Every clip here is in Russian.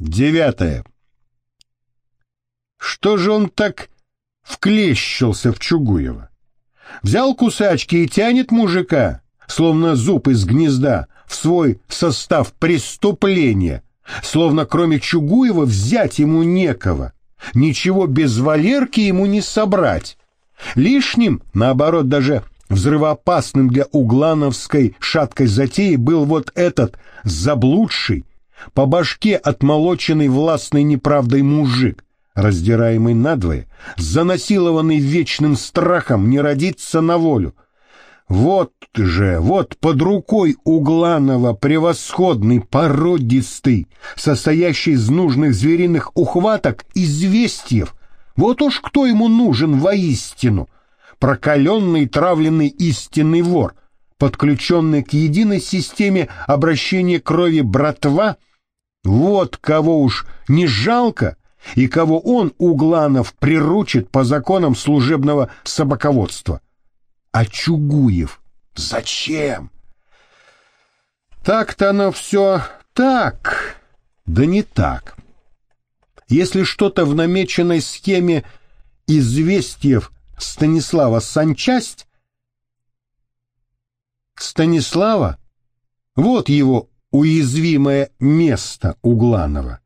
Девятое. Что же он так вклещился в Чугуева? Взял кусачки и тянет мужика, словно зуб из гнезда, в свой состав преступления, словно кроме Чугуева взять ему некого, ничего без Валерки ему не собрать. Лишним, наоборот, даже взрывоопасным для углановской шаткой затеи был вот этот заблудший, по башке отмолоченный властной неправдой мужик, раздираемый надвое, занасилованный вечным страхом не родиться на волю. Вот же, вот под рукой Угланова превосходный, породистый, состоящий из нужных звериных ухваток известьев. Вот уж кто ему нужен воистину. Прокаленный, травленный истинный вор, подключенный к единой системе обращения крови братва — вот кого уж не жалко, и кого он, Угланов, приручит по законам служебного собаководства. А Чугуев зачем? Так-то оно все так, да не так. Если что-то в намеченной схеме известьев Станислава санчасть, Станислава, вот его уязвимое место Угланова,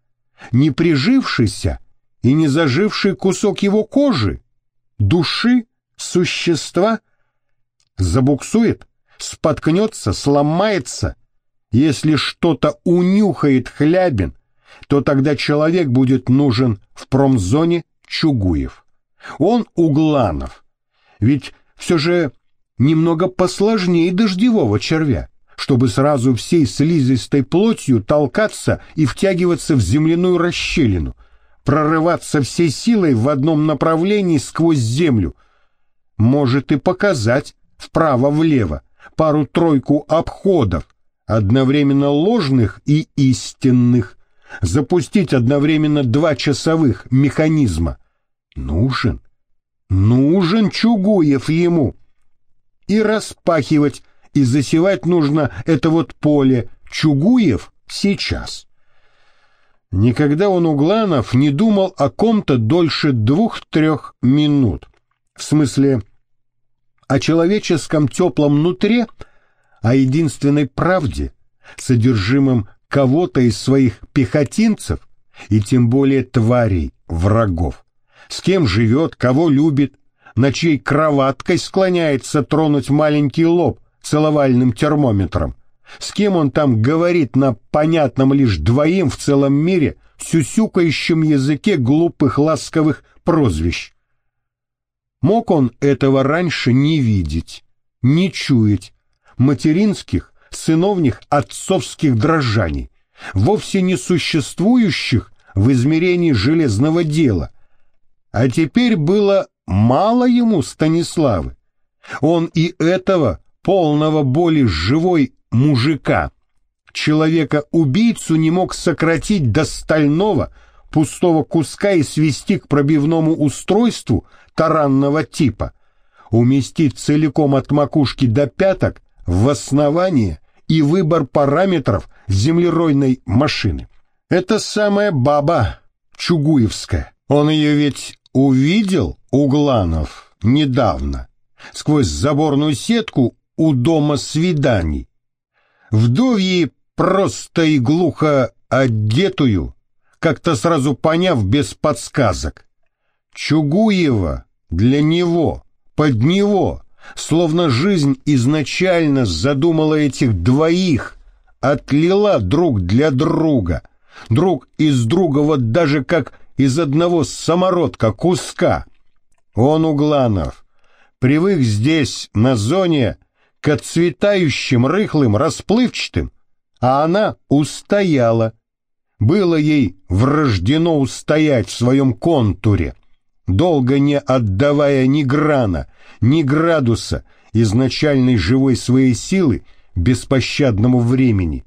не прижившийся и не заживший кусок его кожи, души, существа, забуксует, споткнется, сломается. Если что-то унюхает Хлябин, то тогда человек будет нужен в промзоне Чугуев. Он Угланов. Ведь все же немного посложнее дождевого червя чтобы сразу всей слизистой плотью толкаться и втягиваться в земляную расщелину, прорываться всей силой в одном направлении сквозь землю. Может и показать вправо-влево пару-тройку обходов, одновременно ложных и истинных, запустить одновременно два часовых механизма. Нужен, нужен Чугуев ему. И распахивать и засевать нужно это вот поле Чугуев сейчас. Никогда он, Угланов, не думал о ком-то дольше двух-трех минут. В смысле, о человеческом теплом нутре, о единственной правде, содержимом кого-то из своих пехотинцев и тем более тварей, врагов. С кем живет, кого любит, на чьей кроваткой склоняется тронуть маленький лоб, целовальным термометром. С кем он там говорит на понятном лишь двоим в целом мире сюсюкающем языке глупых ласковых прозвищ? Мог он этого раньше не видеть, не чуять, материнских, сыновних, отцовских дрожаний, вовсе не существующих в измерении железного дела. А теперь было мало ему Станиславы. Он и этого полного боли живой мужика, человека-убийцу не мог сократить до стального, пустого куска и свести к пробивному устройству таранного типа, уместить целиком от макушки до пяток в основание и выбор параметров землеройной машины. Это самая баба Чугуевская. Он ее ведь увидел, Угланов, недавно. Сквозь заборную сетку у дома свиданий. Вдовьи просто и глухо одетую, как-то сразу поняв без подсказок. Чугуева для него, под него, словно жизнь изначально задумала этих двоих, отлила друг для друга, друг из друга вот даже как из одного самородка куска. Он, Угланов, привык здесь, на зоне, к отцветающим, рыхлым, расплывчатым, а она устояла. Было ей врождено устоять в своем контуре, долго не отдавая ни грана, ни градуса изначальной живой своей силы беспощадному времени.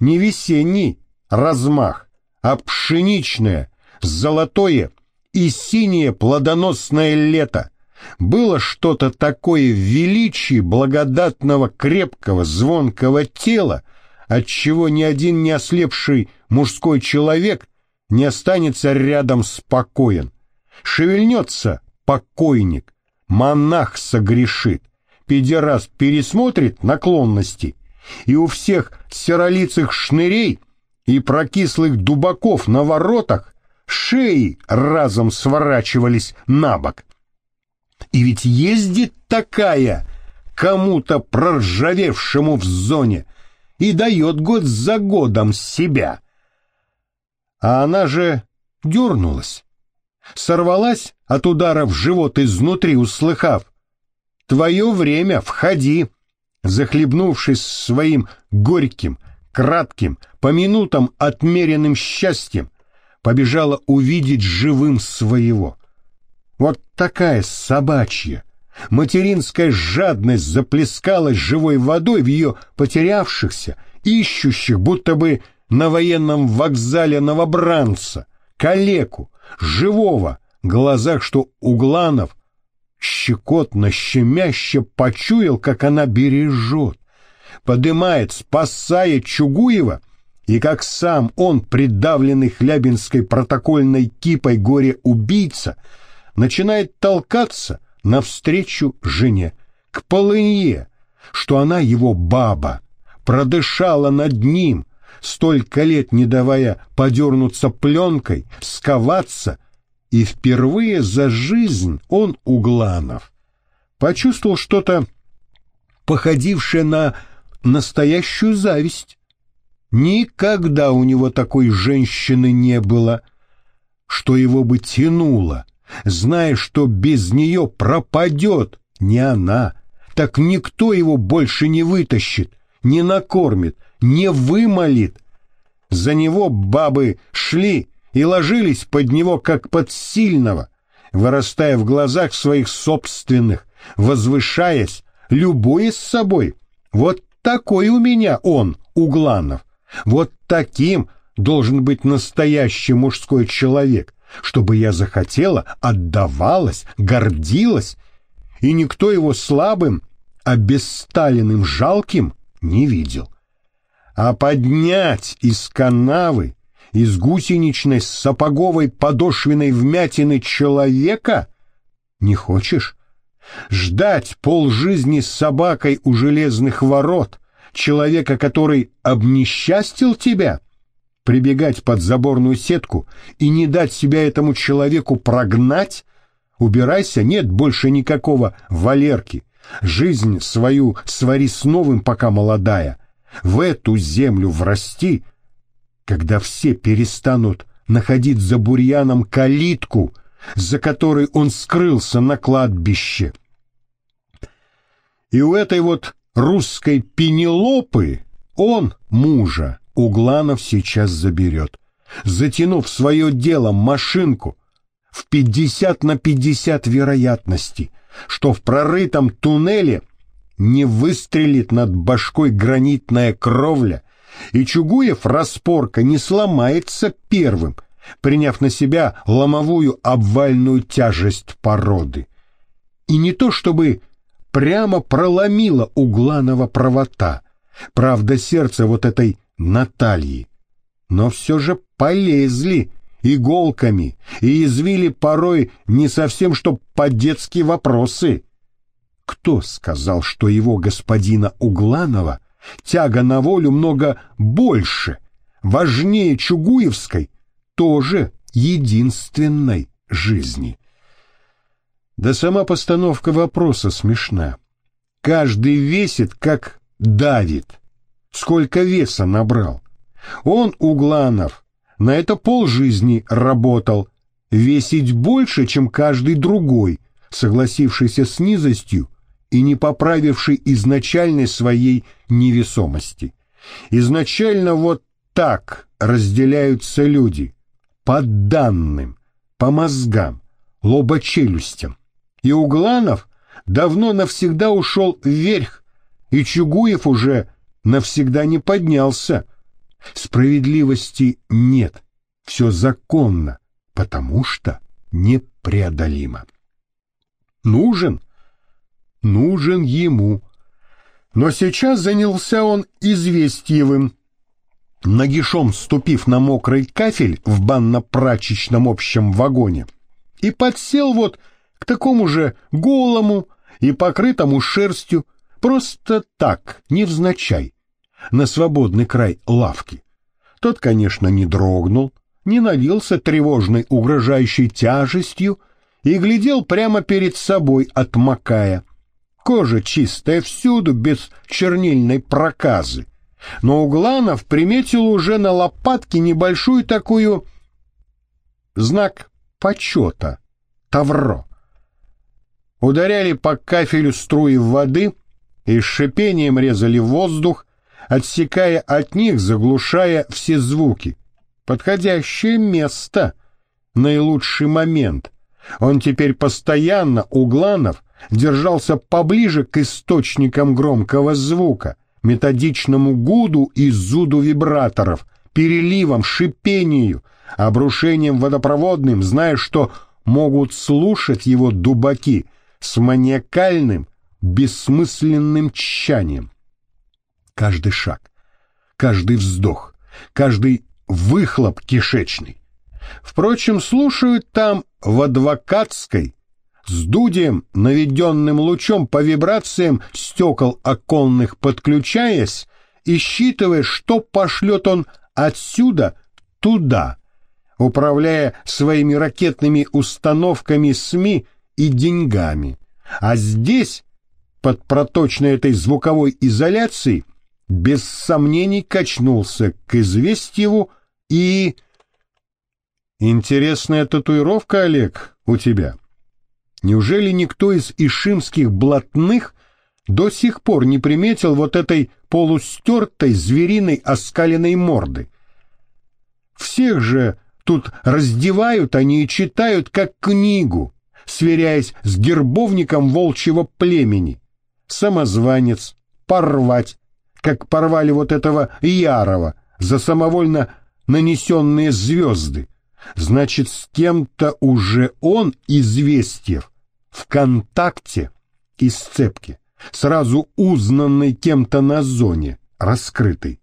Не весенний размах, а пшеничное, золотое и синее плодоносное лето — было что-то такое в величии благодатного, крепкого, звонкого тела, от чего ни один не ослепший мужской человек не останется рядом спокоен. Шевельнется покойник, монах согрешит, педерас пересмотрит наклонности, и у всех серолицых шнырей и прокислых дубаков на воротах шеи разом сворачивались на бок. И ведь ездит такая кому-то проржавевшему в зоне и дает год за годом себя. А она же дернулась, сорвалась от удара в живот изнутри, услыхав. «Твое время, входи!» Захлебнувшись своим горьким, кратким, по минутам отмеренным счастьем, побежала увидеть живым своего. Вот такая собачья, материнская жадность заплескалась живой водой в ее потерявшихся, ищущих, будто бы на военном вокзале новобранца, калеку, живого, глазах, что Угланов щекотно, щемяще почуял, как она бережет, подымает, спасает Чугуева, и как сам он, придавленный хлябинской протокольной кипой горе-убийца, начинает толкаться навстречу жене, к полынье, что она его баба, продышала над ним, столько лет не давая подернуться пленкой, сковаться — и впервые за жизнь он, Угланов, почувствовал что-то походившее на настоящую зависть. Никогда у него такой женщины не было, что его бы тянуло, зная, что без нее пропадет не она, так никто его больше не вытащит, не накормит, не вымолит. За него бабы шли и ложились под него как под сильного, вырастая в глазах своих собственных, возвышаясь, любуясь собой. Вот такой у меня он, Угланов. Вот таким должен быть настоящий мужской человек, чтобы я захотела, отдавалась, гордилась, и никто его слабым, обесталенным, жалким не видел. А поднять из канавы из гусеничной сапоговой подошвенной вмятины человека? Не хочешь? Ждать полжизни с собакой у железных ворот, человека, который обнесчастил тебя? Прибегать под заборную сетку и не дать себя этому человеку прогнать? Убирайся, нет больше никакого Валерки. Жизнь свою свари с новым, пока молодая. В эту землю врасти, когда все перестанут находить за бурьяном калитку, за которой он скрылся на кладбище. И у этой вот русской Пенелопы он, мужа, Угланов сейчас заберет, затянув свое дело машинку в пятьдесят на пятьдесят вероятности, что в прорытом туннеле не выстрелит над башкой гранитная кровля, и Чугуев распорка не сломается первым, приняв на себя ломовую обвальную тяжесть породы. И не то чтобы прямо проломила Угланова правота, правда сердце вот этой Натальи, но все же полезли иголками и извили порой не совсем что по-детски вопросы. Кто сказал, что его господина Угланова Тяга на волю много больше, важнее Чугуевской, тоже единственной жизни. Да сама постановка вопроса смешна. Каждый весит, как давит. Сколько веса набрал. Он, Угланов, на это полжизни работал. Весить больше, чем каждый другой, согласившийся с низостью и не поправивший изначальной своей невесомости. Изначально вот так разделяются люди, по данным, по мозгам, лобочелюстям. И Угланов давно навсегда ушел вверх, и Чугуев уже навсегда не поднялся. Справедливости нет, все законно, потому что непреодолимо. Нужен нужен ему. Но сейчас занялся он известьевым. нагишом ступив на мокрый кафель в банно-прачечном общем вагоне, и подсел вот к такому же голому и покрытому шерстью, просто так, невзначай, на свободный край лавки. Тот, конечно, не дрогнул, не налился тревожной угрожающей тяжестью и глядел прямо перед собой, отмокая. Кожа чистая всюду, без чернильной проказы. Но Угланов приметил уже на лопатке небольшую такую знак почета, тавро. Ударяли по кафелю струи воды и с шипением резали воздух, отсекая от них, заглушая все звуки. Подходящее место, наилучший момент. Он теперь постоянно, Угланов, держался поближе к источникам громкого звука, методичному гуду и зуду вибраторов, переливам, шипению, обрушением водопроводным, зная, что могут слушать его дубаки с маниакальным, бессмысленным тщанием. Каждый шаг, каждый вздох, каждый выхлоп кишечный. Впрочем, слушают там в адвокатской, с дудием, наведенным лучом по вибрациям стекол оконных подключаясь и считывая, что пошлет он отсюда туда, управляя своими ракетными установками СМИ и деньгами. А здесь, под проточной этой звуковой изоляцией, без сомнений качнулся к известьеву и... Интересная татуировка, Олег, у тебя. Неужели никто из ишимских блатных до сих пор не приметил вот этой полустертой звериной оскаленной морды? Всех же тут раздевают они и читают как книгу, сверяясь с гербовником волчьего племени. Самозванец, порвать, как порвали вот этого Ярова за самовольно нанесенные звезды. Значит, с кем-то уже он, Известьев, в контакте и сцепке, сразу узнанный кем-то на зоне, раскрытый.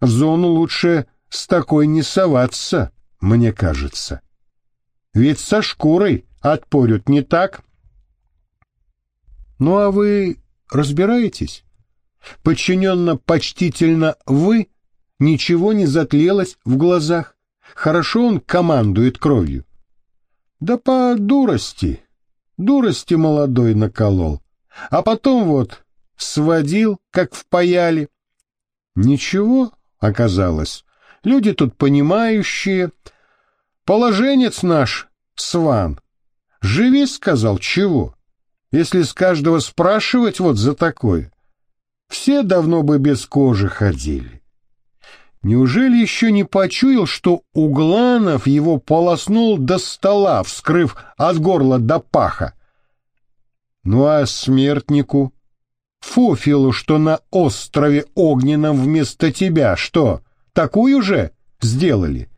В зону лучше с такой не соваться, мне кажется. Ведь со шкурой отпорют, не так? Ну а вы разбираетесь? Подчиненно почтительно вы, ничего не затлелось в глазах. Хорошо он командует кровью. Да по дурости, дурости молодой наколол. А потом вот сводил, как впаяли. Ничего оказалось. Люди тут понимающие. Положенец наш, Сван. Живи, сказал, чего? Если с каждого спрашивать вот за такое. Все давно бы без кожи ходили. Неужели еще не почуял, что Угланов его полоснул до стола, вскрыв от горла до паха? Ну а смертнику? Фуфилу, что на острове огненном вместо тебя, что, такую же сделали?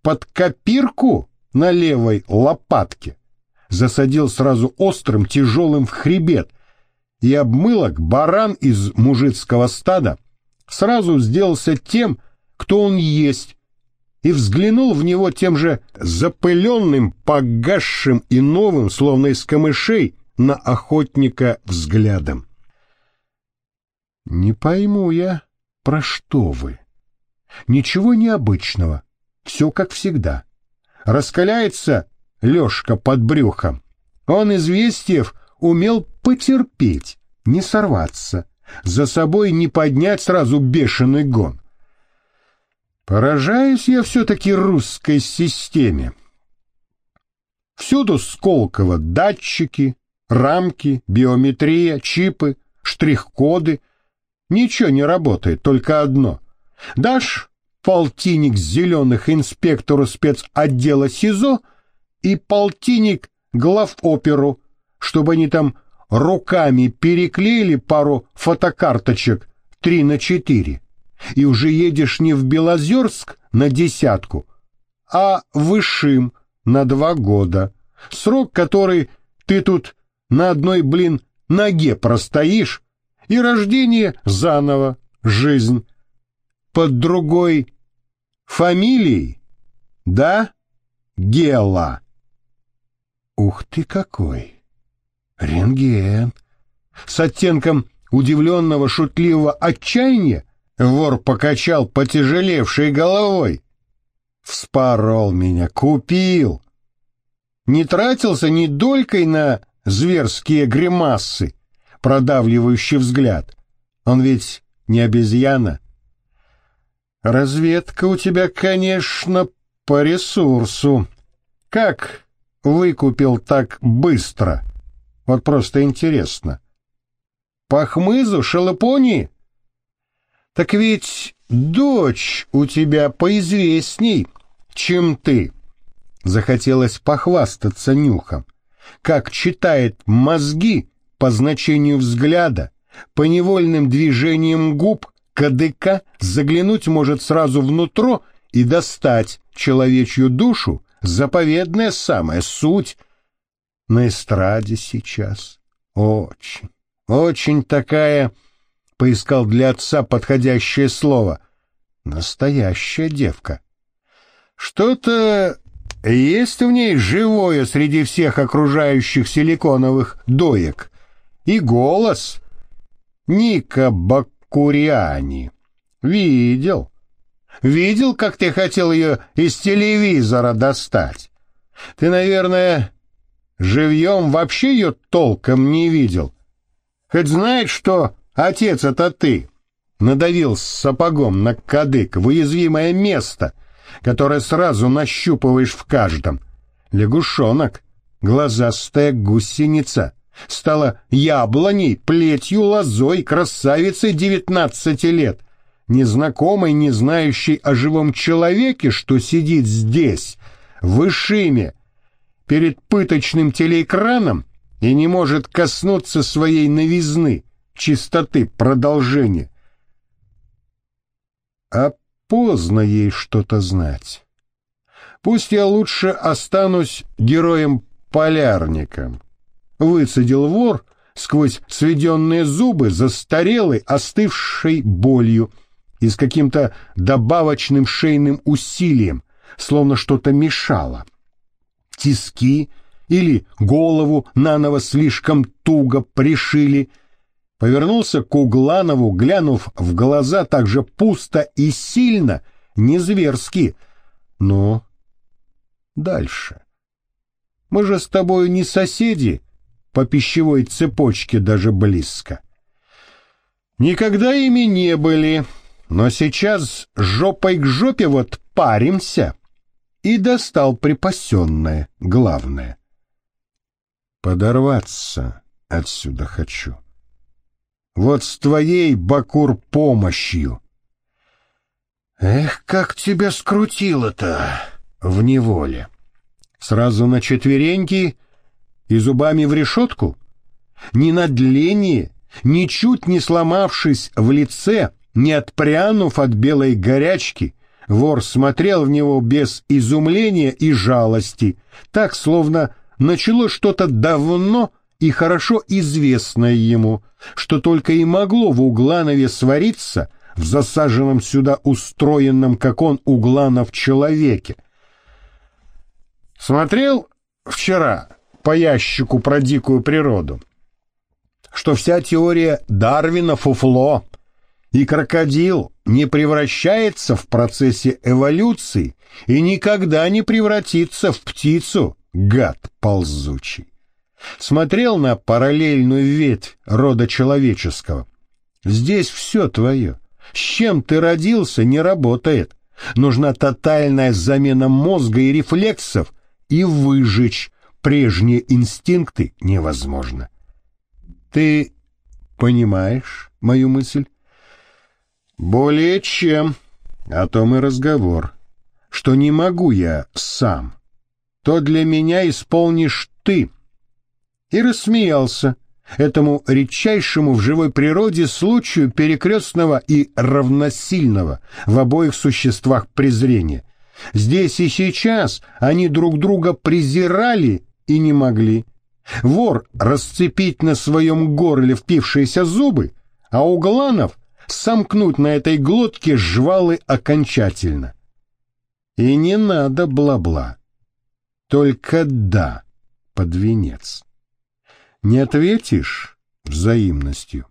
Под копирку на левой лопатке? Засадил сразу острым, тяжелым в хребет, и обмылок баран из мужицкого стада сразу сделался тем, кто он есть, и взглянул в него тем же запыленным, погасшим и новым, словно из камышей, на охотника взглядом. «Не пойму я, про что вы. Ничего необычного, все как всегда. Раскаляется Лешка под брюхом. Он, известив, умел потерпеть, не сорваться, за собой не поднять сразу бешеный гон. Поражаюсь я все-таки русской системе. Всюду Сколково датчики, рамки, биометрия, чипы, штрих-коды. Ничего не работает, только одно. Дашь полтинник зеленых инспектору спецотдела СИЗО и полтинник глав оперу, чтобы они там руками переклеили пару фотокарточек три на четыре и уже едешь не в Белозерск на десятку, а в Ишим на два года. Срок, который ты тут на одной, блин, ноге простоишь, и рождение заново, жизнь. под другой фамилией? Да, Гела? Ух ты какой! Рентген! С оттенком удивленного шутливого отчаяния вор покачал потяжелевшей головой. Вспорол меня, купил. Не тратился ни долькой на зверские гримасы, продавливающий взгляд. Он ведь не обезьяна. Разведка у тебя, конечно, по ресурсу. Как выкупил так быстро? Вот просто интересно. По хмызу шелопонии? Так ведь дочь у тебя поизвестней, чем ты. Захотелось похвастаться нюхом. Как читает мозги по значению взгляда, по невольным движениям губ, КДК заглянуть может сразу внутрь и достать человечью душу, заповедная самая суть. На эстраде сейчас. Очень, очень такая, поискал для отца подходящее слово, настоящая девка. Что-то есть в ней живое среди всех окружающих силиконовых доек. И голос. Ника Бакуриани. Видел. Видел, как ты хотел ее из телевизора достать? Ты, наверное, живьем вообще ее толком не видел. Хоть знает, что отец — это ты. Надавил с сапогом на кадык в уязвимое место, которое сразу нащупываешь в каждом. Лягушонок, глазастая гусеница, стала яблоней, плетью, лозой, красавицей девятнадцати лет незнакомой, не знающей о живом человеке, что сидит здесь, в Ишиме, перед пыточным телеэкраном и не может коснуться своей новизны, чистоты продолжения. А поздно ей что-то знать. Пусть я лучше останусь героем-полярником. Выцедил вор сквозь сведенные зубы, застарелый, остывшей болью — и с каким-то добавочным шейным усилием, словно что-то мешало. Тиски или голову наново слишком туго пришили. Повернулся к Угланову, глянув в глаза так же пусто и сильно, не зверски. Но дальше. Мы же с тобой не соседи, по пищевой цепочке даже близко. Никогда ими не были, но сейчас жопой к жопе вот паримся. И достал припасенное, главное. Подорваться отсюда хочу. Вот с твоей, Бакур, помощью. Эх, как тебя скрутило-то в неволе. Сразу на четвереньки и зубами в решетку? Ни на дление, ничуть не сломавшись в лице, не отпрянув от белой горячки, вор смотрел в него без изумления и жалости, так, словно начало что-то давно и хорошо известное ему, что только и могло в Угланове свариться в засаженном сюда устроенном, как он, Угланов, человеке. Смотрел вчера по ящику про дикую природу, что вся теория Дарвина фуфло — и крокодил не превращается в процессе эволюции и никогда не превратится в птицу, гад ползучий. Смотрел на параллельную ветвь рода человеческого. Здесь все твое. С чем ты родился, не работает. Нужна тотальная замена мозга и рефлексов, и выжечь прежние инстинкты невозможно. Ты понимаешь мою мысль? Более чем. О том и разговор. Что не могу я сам. То для меня исполнишь ты. И рассмеялся этому редчайшему в живой природе случаю перекрестного и равносильного в обоих существах презрения. Здесь и сейчас они друг друга презирали и не могли. Вор расцепить на своем горле впившиеся зубы, а Угланов сомкнуть на этой глотке жвалы окончательно. И не надо бла-бла, только да под венец. Не ответишь взаимностью.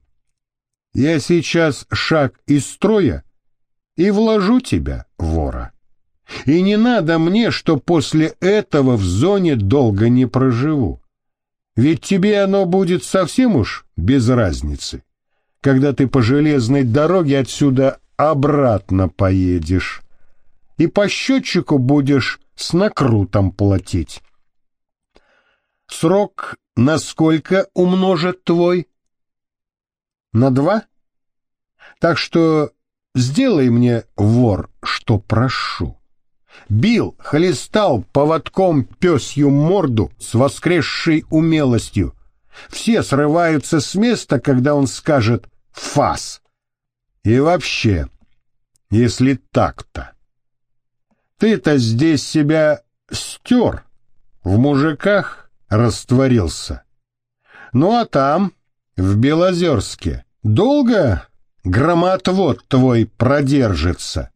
Я сейчас шаг из строя и вложу тебя, вора. И не надо мне, что после этого в зоне долго не проживу. Ведь тебе оно будет совсем уж без разницы, когда ты по железной дороге отсюда обратно поедешь. И по счетчику будешь с накрутом платить. Срок на сколько умножит твой? На два? Так что сделай мне, вор, что прошу. Бил, хлестал поводком пёсью морду с воскресшей умелостью. Все срываются с места, когда он скажет «фас». И вообще, если так-то. Ты-то здесь себя стер, в мужиках растворился. Ну а там, в Белозерске, долго громотвод твой продержится?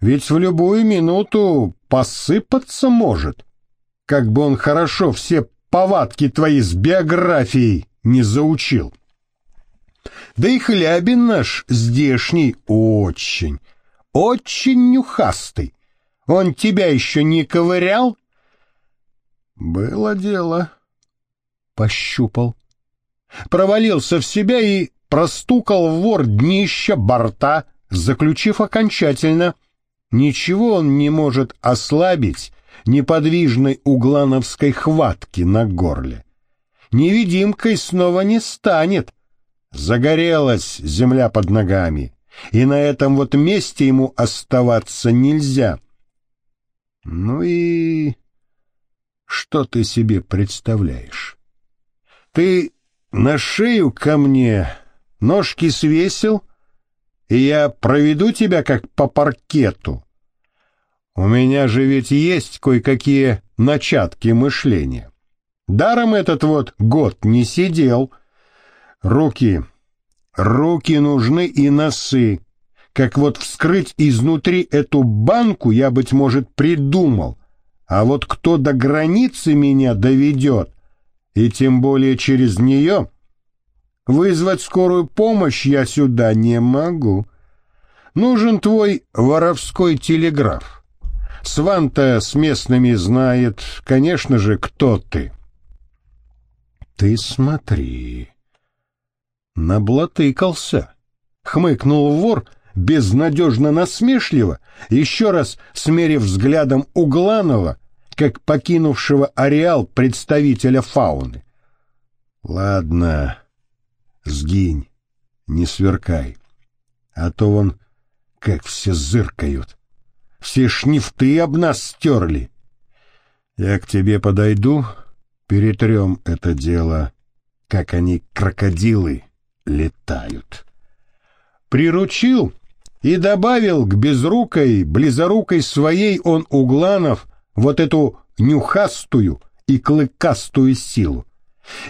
Ведь в любую минуту посыпаться может, как бы он хорошо все повадки твои с биографией не заучил. Да и хлябин наш здешний очень, очень нюхастый. Он тебя еще не ковырял? Было дело. Пощупал. Провалился в себя и простукал вор днища борта, заключив окончательно — Ничего он не может ослабить неподвижной углановской хватки на горле. Невидимкой снова не станет. Загорелась земля под ногами, и на этом вот месте ему оставаться нельзя. Ну и что ты себе представляешь? Ты на шею ко мне ножки свесил, и я проведу тебя как по паркету. У меня же ведь есть кое-какие начатки мышления. Даром этот вот год не сидел. Руки, руки нужны и носы. Как вот вскрыть изнутри эту банку я, быть может, придумал. А вот кто до границы меня доведет, и тем более через нее, вызвать скорую помощь я сюда не могу. Нужен твой воровской телеграф. Сванта с местными знает, конечно же, кто ты. Ты смотри. Наблатыкался. Хмыкнул вор безнадежно насмешливо, еще раз смерив взглядом Угланова, как покинувшего ареал представителя фауны. Ладно, сгинь, не сверкай, а то вон как все зыркают. Все шнифты об нас стерли. Я к тебе подойду, перетрем это дело, как они, крокодилы, летают. Приручил и добавил к безрукой, близорукой своей он угланов вот эту нюхастую и клыкастую силу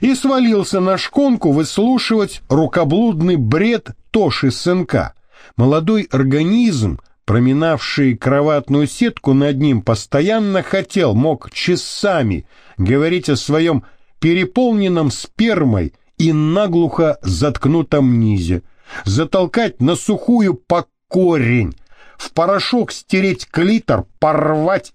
и свалился на шконку выслушивать рукоблудный бред Тоши сынка. Молодой организм проминавший кроватную сетку над ним, постоянно хотел, мог часами говорить о своем переполненном спермой и наглухо заткнутом низе, затолкать на сухую по корень, в порошок стереть клитор, порвать,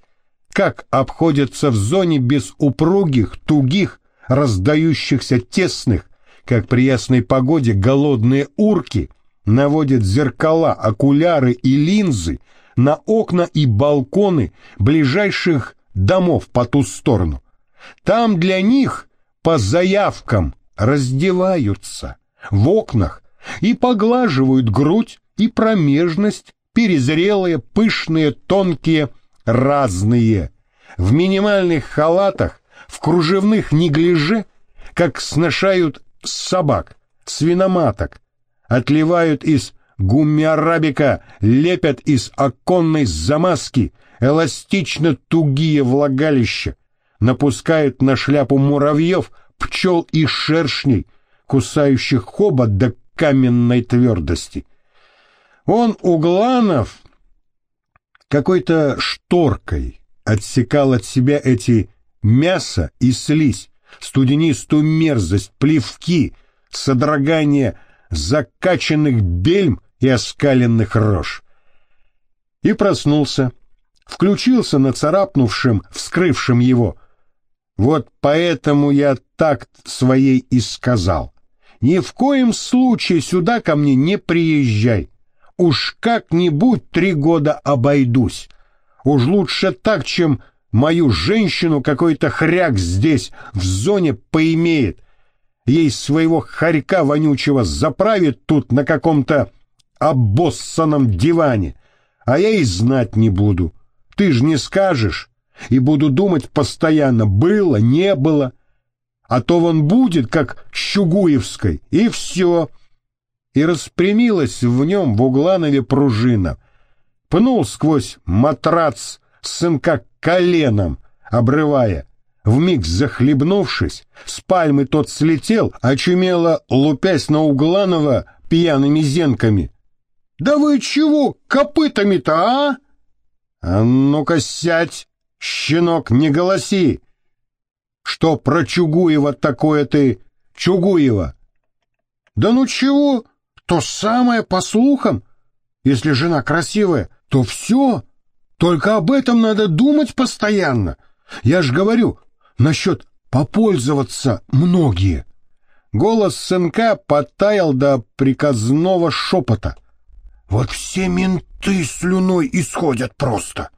как обходятся в зоне без упругих, тугих, раздающихся тесных, как при ясной погоде голодные урки — наводит зеркала, окуляры и линзы на окна и балконы ближайших домов по ту сторону. Там для них по заявкам раздеваются в окнах и поглаживают грудь и промежность, перезрелые, пышные, тонкие, разные, в минимальных халатах, в кружевных неглиже, как сношают собак, свиноматок, отливают из гумми-арабика, лепят из оконной замазки эластично тугие влагалища, напускают на шляпу муравьев, пчел и шершней, кусающих хобот до каменной твердости, Он, Угланов, какой-то шторкой отсекал от себя эти мясо и слизь, студенистую мерзость, плевки, содрогание закачанных бельм и оскаленных рож. И проснулся, включился на царапнувшем, вскрывшем его. Вот поэтому я так своей и сказал. Ни в коем случае сюда ко мне не приезжай. Уж как-нибудь три года обойдусь. Уж лучше так, чем мою женщину какой-то хряк здесь, в зоне, поимеет. Ей своего хорька вонючего заправит тут на каком-то обоссанном диване, а я и знать не буду. Ты ж не скажешь, и буду думать постоянно, было, не было. А то вон будет, как Щугуевской, и все. И распрямилась в нем в Угланове пружина. Пнул сквозь матрац сынка коленом, обрывая. Вмиг захлебнувшись, с пальмы тот слетел, очумело лупясь на Угланова пьяными зенками. «Да вы чего копытами-то, а?» «А ну-ка сядь, щенок, не голоси!» «Что про Чугуева такое ты, Чугуева?» «Да ну чего? То самое по слухам. Если жена красивая, то все. Только об этом надо думать постоянно. Я ж говорю, насчет попользоваться многие». Голос сынка подтаял до приказного шепота — вот все менты слюной исходят просто.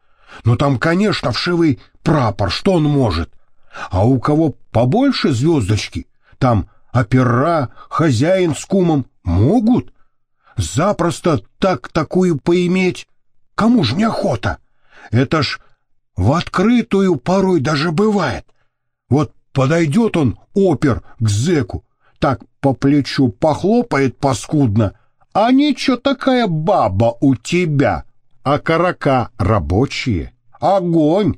Ну там, конечно, вшивый прапор, что он может? А у кого побольше звездочки, там опера, хозяин с кумом могут. Запросто так такую поиметь. Кому ж не охота? Это ж в открытую порой даже бывает. Вот подойдет он, опер, к зэку, так по плечу похлопает паскудно, а ничего такая баба у тебя, а карака рабочие. Огонь!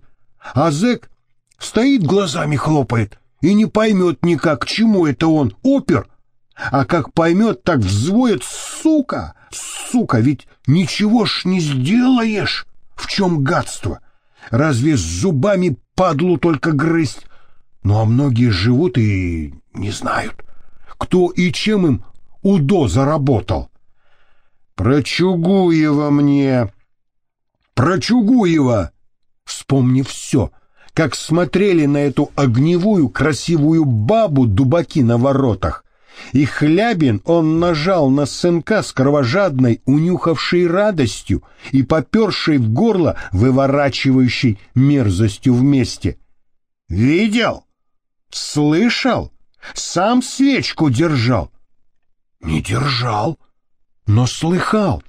А зэк стоит глазами хлопает и не поймет никак, к чему это он, опер. А как поймет, так взвоет, сука, сука, ведь ничего ж не сделаешь. В чем гадство? Разве с зубами падлу только грызть? Ну а многие живут и не знают, кто и чем им удо заработал. Про Чугуева мне! Про Чугуева! Вспомнив все, как смотрели на эту огневую красивую бабу дубаки на воротах, и Хлябин он нажал на сынка с кровожадной, унюхавшей радостью и попершей в горло, выворачивающей мерзостью вместе. «Видел? Слышал? Сам свечку держал?» «Не держал», но слыхал.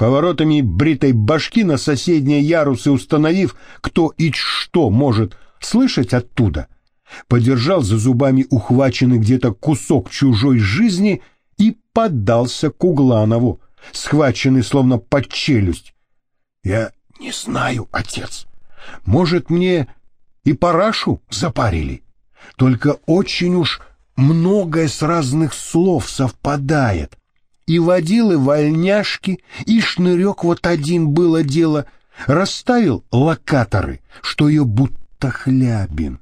Поворотами бритой башки на соседние ярусы установив, кто и что может слышать оттуда, подержал за зубами ухваченный где-то кусок чужой жизни и поддался к Угланову, схваченный словно под челюсть. «Я не знаю, отец. Может, мне и парашу запарили? Только очень уж многое с разных слов совпадает и водилы вольняшки, и шнырек вот один было дело, расставил локаторы, что ее будто хлябин,